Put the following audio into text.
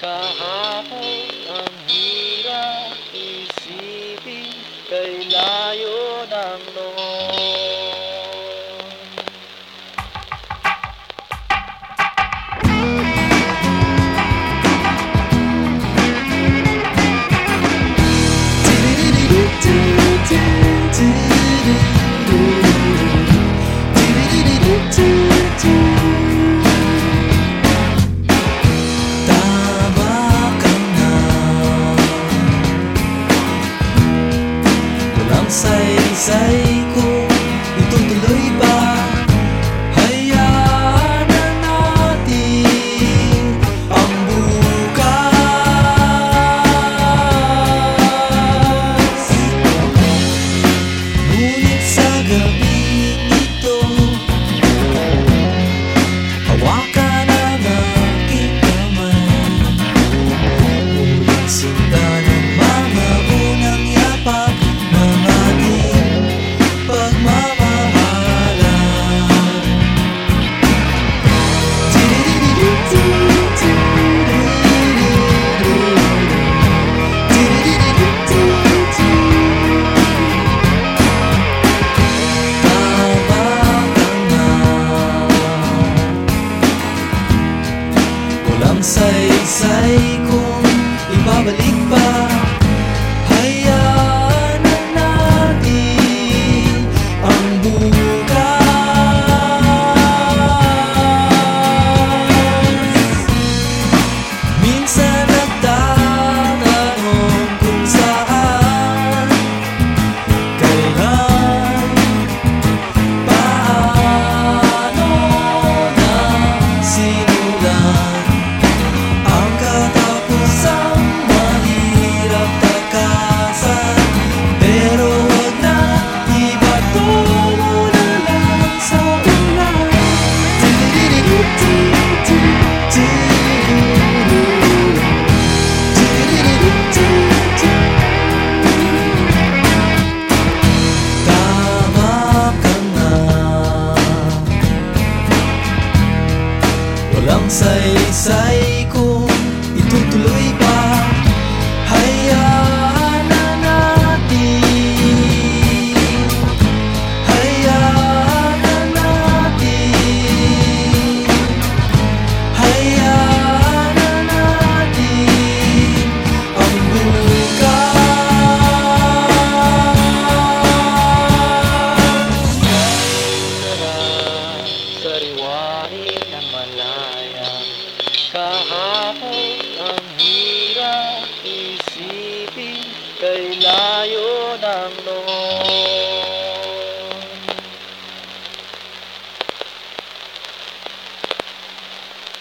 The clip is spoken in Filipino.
Kahapon ang hirap isipin kay layo ng noon 細細故。